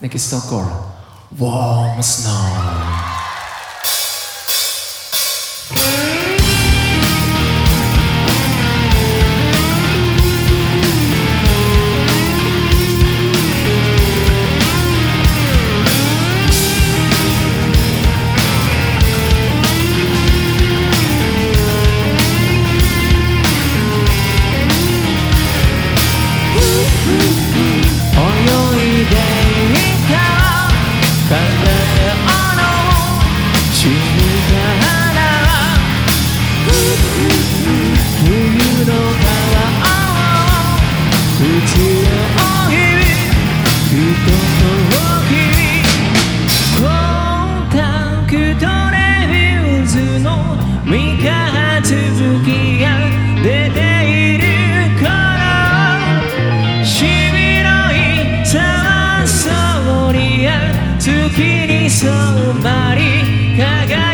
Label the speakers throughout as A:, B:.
A: Make it questão core. Warm snow. 月に染まり輝く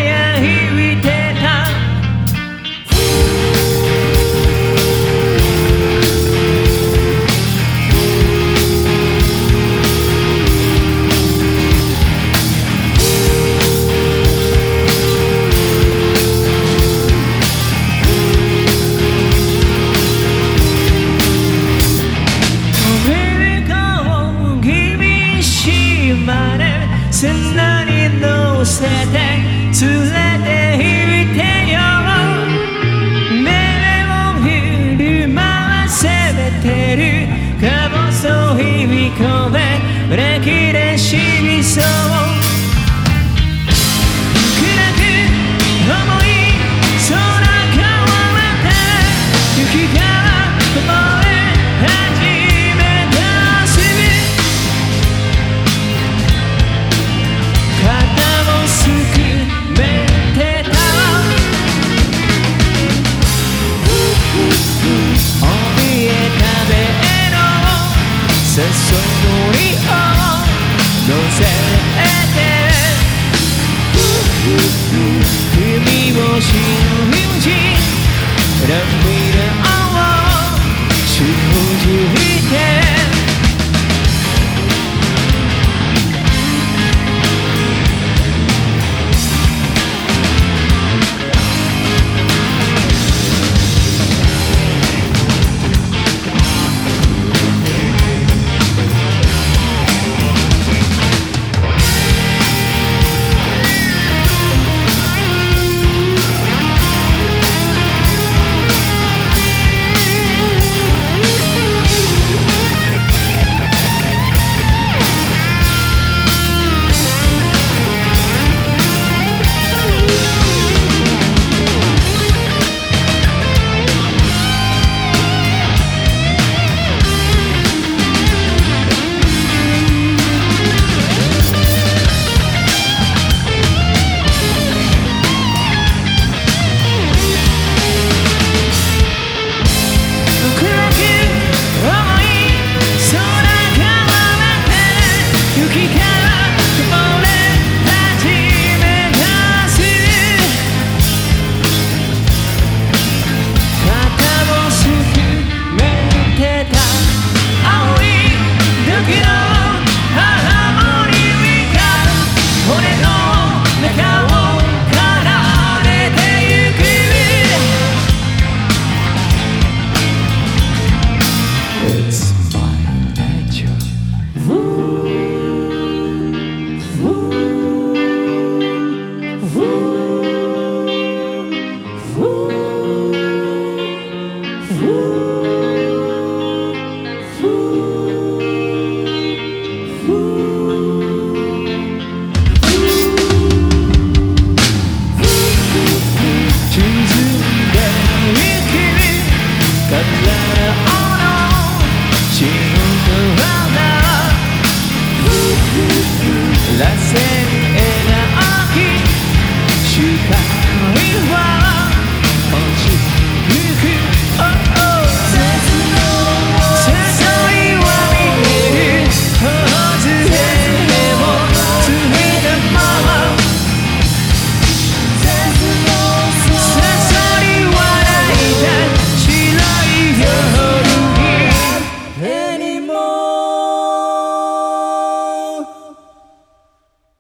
A: 捨てて連れて行ってよ。目を振る回せべてる。か細い見込めせそのりを乗せ It's Cara,